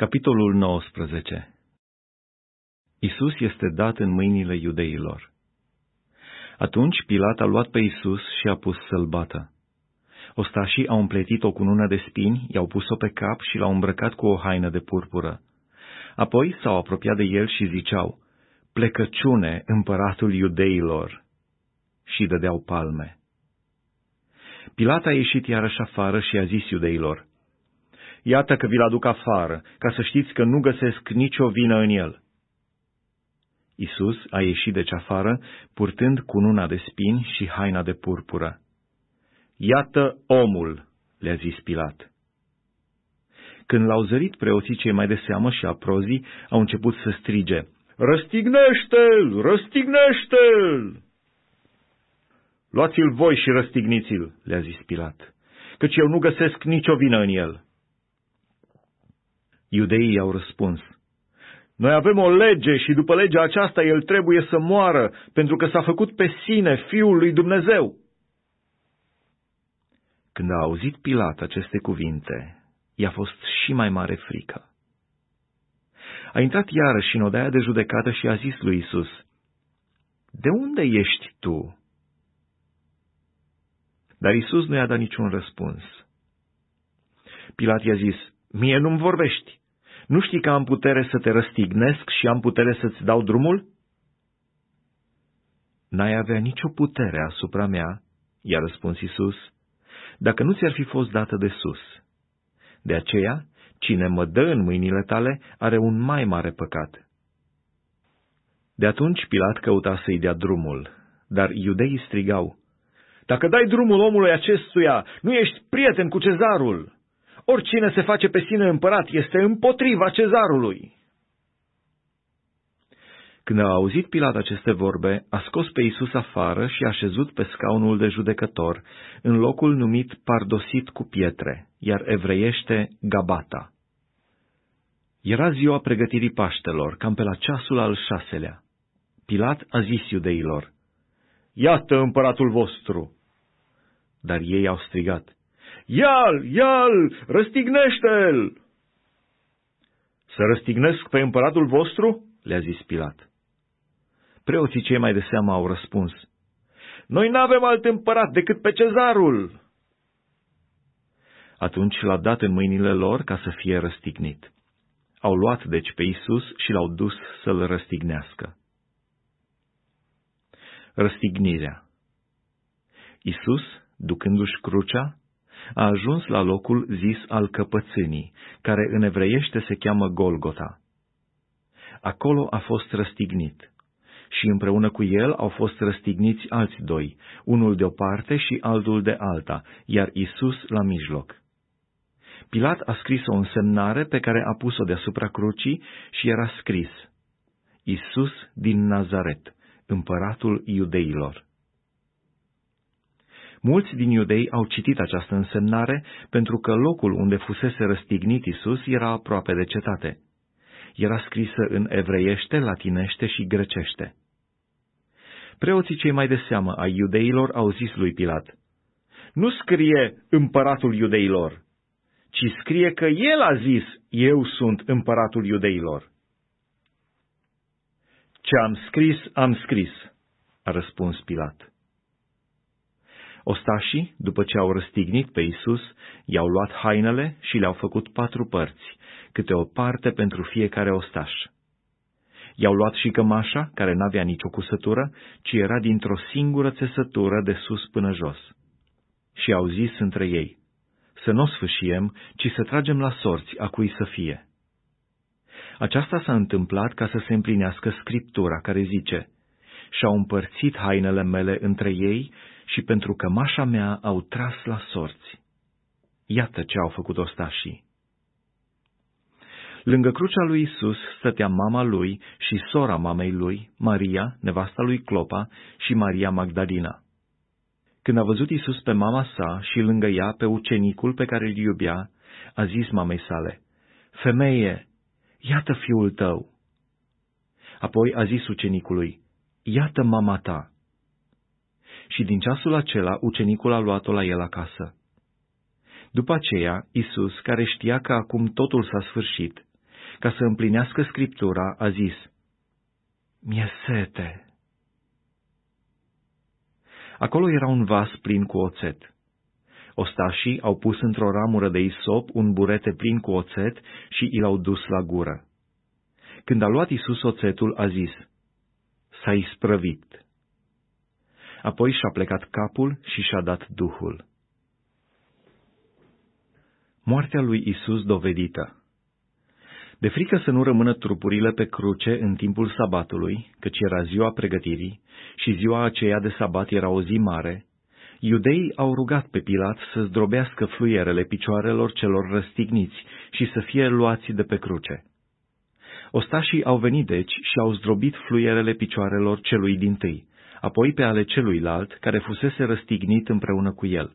Capitolul 19 Isus este dat în mâinile iudeilor. Atunci Pilat a luat pe Isus și a pus să-l bată. Ostașii au împletit-o cu nună de spini, i-au pus-o pe cap și l-au îmbrăcat cu o haină de purpură. Apoi s-au apropiat de el și ziceau, Plecăciune, împăratul iudeilor! Și dădeau palme. Pilat a ieșit iarăși afară și a zis iudeilor, Iată că vi-l aduc afară, ca să știți că nu găsesc nicio vină în el. Isus a ieșit deci afară, purtând cununa de spini și haina de purpură. Iată omul, le-a zis Pilat. Când l-au zărit preoții cei mai de seamă și aprozii, au început să strige, Răstignește-l! Răstignește-l! Luați-l voi și răstigniți-l, le-a zis Pilat, căci eu nu găsesc nicio vină în el. Iudeii au răspuns, Noi avem o lege și după legea aceasta el trebuie să moară, pentru că s-a făcut pe sine Fiul lui Dumnezeu. Când a auzit Pilat aceste cuvinte, i-a fost și mai mare frică. A intrat iarăși în odaia de judecată și a zis lui Isus, De unde ești tu? Dar Isus nu i-a dat niciun răspuns. Pilat i-a zis, Mie nu-mi vorbești. Nu știi că am putere să te răstignesc și am putere să-ți dau drumul? N-ai avea nicio putere asupra mea, i-a răspuns Isus, dacă nu ți-ar fi fost dată de sus. De aceea, cine mă dă în mâinile tale are un mai mare păcat. De atunci Pilat căuta să-i dea drumul, dar iudeii strigau, Dacă dai drumul omului acestuia, nu ești prieten cu cezarul. Oricine se face pe sine împărat este împotriva cezarului. Când a auzit Pilat aceste vorbe, a scos pe Isus afară și a șezut pe scaunul de judecător, în locul numit pardosit cu pietre, iar evreiește Gabata. Era ziua pregătirii Paștelor, cam pe la ceasul al șaselea. Pilat a zis iudeilor, Iată împăratul vostru! Dar ei au strigat, Ia-l, ia-l, răstignește-l! Să răstignesc pe împăratul vostru? le-a zis Pilat. Preoții cei mai de seamă au răspuns, Noi n-avem alt împărat decât pe cezarul. Atunci l-a dat în mâinile lor ca să fie răstignit. Au luat deci pe Isus și l-au dus să-l răstignească. Răstignirea Isus, ducându-și crucea, a ajuns la locul zis al căpățânii, care în evreiește se cheamă Golgota. Acolo a fost răstignit și împreună cu el au fost răstigniți alți doi, unul de o parte și altul de alta, iar Isus la mijloc. Pilat a scris o însemnare pe care a pus-o deasupra crucii și era scris, Isus din Nazaret, împăratul iudeilor. Mulți din iudei au citit această însemnare pentru că locul unde fusese răstignit Isus era aproape de cetate. Era scrisă în evreiește, latinește și grecește. Preoții cei mai de seamă ai iudeilor au zis lui Pilat, Nu scrie împăratul iudeilor, ci scrie că el a zis, eu sunt împăratul iudeilor. Ce am scris, am scris, a răspuns Pilat. Ostașii, după ce au răstignit pe Isus, i-au luat hainele și le-au făcut patru părți, câte o parte pentru fiecare ostaș. I-au luat și cămașa, care n-avea nicio cusătură, ci era dintr-o singură țesătură de sus până jos. Și au zis între ei, să nu o sfâșiem, ci să tragem la sorți a cui să fie. Aceasta s-a întâmplat ca să se împlinească scriptura care zice, și-au împărțit hainele mele între ei și pentru că mașa mea au tras la sorți. Iată ce au făcut ostașii. Lângă crucea lui Isus stătea mama lui și sora mamei lui, Maria, nevasta lui Clopa și Maria Magdalena. Când a văzut Isus pe mama sa și lângă ea pe ucenicul pe care îl iubea, a zis mamei sale, Femeie, iată fiul tău! Apoi a zis ucenicului, Iată mama ta! Și din ceasul acela ucenicul a luat-o la el acasă. După aceea, Isus, care știa că acum totul s-a sfârșit, ca să împlinească scriptura, a zis, Mi-e sete. Acolo era un vas plin cu oțet. Ostașii au pus într-o ramură de isop un burete plin cu oțet și i l-au dus la gură. Când a luat Isus oțetul, a zis, S-a isprăvit. Apoi și-a plecat capul și și-a dat duhul. Moartea lui Isus dovedită De frică să nu rămână trupurile pe cruce în timpul sabatului, căci era ziua pregătirii, și ziua aceea de sabat era o zi mare, iudeii au rugat pe Pilat să zdrobească fluierele picioarelor celor răstigniți și să fie luați de pe cruce. Ostașii au venit deci și au zdrobit fluierele picioarelor celui din tâi, apoi pe ale celuilalt, care fusese răstignit împreună cu el.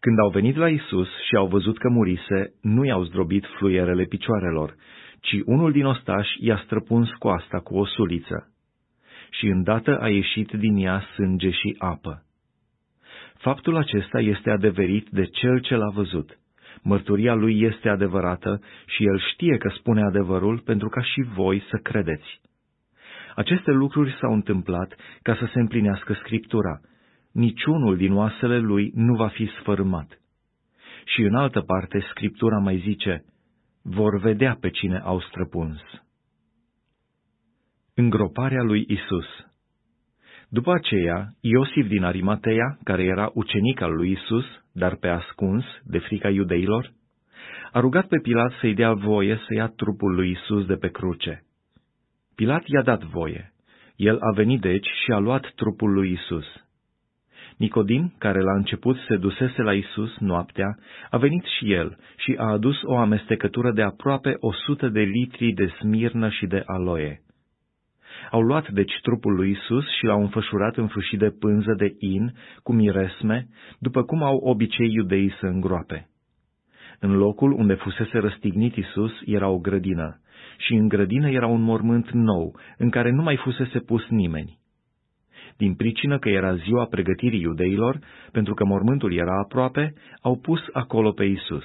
Când au venit la Isus și au văzut că murise, nu i-au zdrobit fluierele picioarelor, ci unul din ostași i-a străpuns coasta cu o suliță. Și îndată a ieșit din ea sânge și apă. Faptul acesta este adeverit de cel ce l-a văzut. Mărturia lui este adevărată și el știe că spune adevărul pentru ca și voi să credeți. Aceste lucruri s-au întâmplat ca să se împlinească Scriptura. Niciunul din oasele lui nu va fi sfărâmat. Și în altă parte Scriptura mai zice, vor vedea pe cine au străpuns. Îngroparea lui Isus După aceea, Iosif din Arimatea, care era ucenic al lui Isus, dar pe ascuns, de frica iudeilor, a rugat pe Pilat să-i dea voie să ia trupul lui Isus de pe cruce. Pilat i-a dat voie. El a venit deci și a luat trupul lui Isus. Nicodim, care la început se dusese la Isus noaptea, a venit și el și a adus o amestecătură de aproape o sută de litri de smirnă și de aloe. Au luat deci trupul lui Isus și l-au înfășurat în fâșii de pânză de in, cu miresme, după cum au obicei iudeii să îngroape. În locul unde fusese răstignit Isus era o grădină, și în grădină era un mormânt nou, în care nu mai fusese pus nimeni. Din pricină că era ziua pregătirii iudeilor, pentru că mormântul era aproape, au pus acolo pe Isus.